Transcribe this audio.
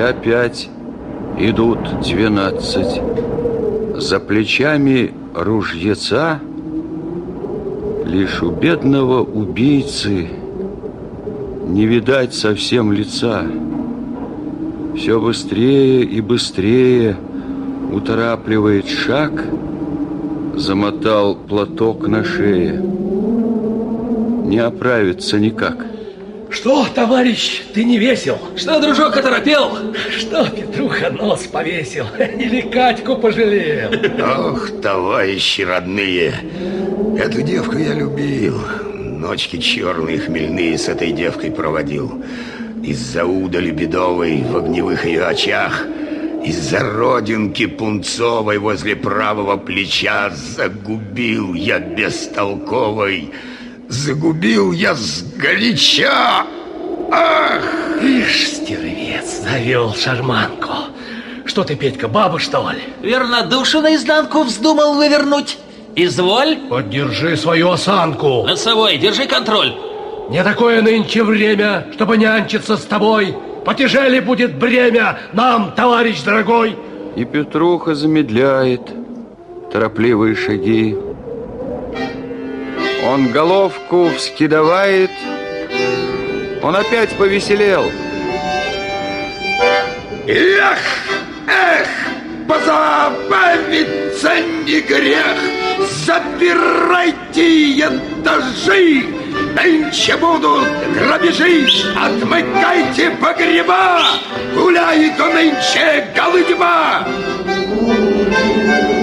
опять идут двенадцать. За плечами ружьеца Лишь у бедного убийцы Не видать совсем лица. Все быстрее и быстрее Уторапливает шаг, Замотал платок на шее. Не оправится никак. Что, товарищ, ты не весел? Что, дружок, оторопел? Что, Петруха нос повесил? Или Катьку пожалел? Ох, товарищи родные, эту девку я любил. Ночки черные, хмельные с этой девкой проводил. Из-за удали бедовой в огневых ее очах из-за родинки пунцовой возле правого плеча Загубил я бестолковой Загубил я сгоряча. Ах! Ишь, стервец, завел шарманку. Что ты, Петька, баба, что ли? Верно, душу наизнанку вздумал вывернуть. Изволь. Поддержи свою осанку. Носовой, держи контроль. Не такое нынче время, чтобы нянчиться с тобой. Потяжелее будет бремя нам, товарищ дорогой. И Петруха замедляет торопливые шаги. Он головку вскидывает. Он опять повеселел. Эх, эх, позабавиться не грех. Забирайте этажи. Нынче будут грабежи. Отмыкайте погреба. Гуляет нынче голыдьба. Thank.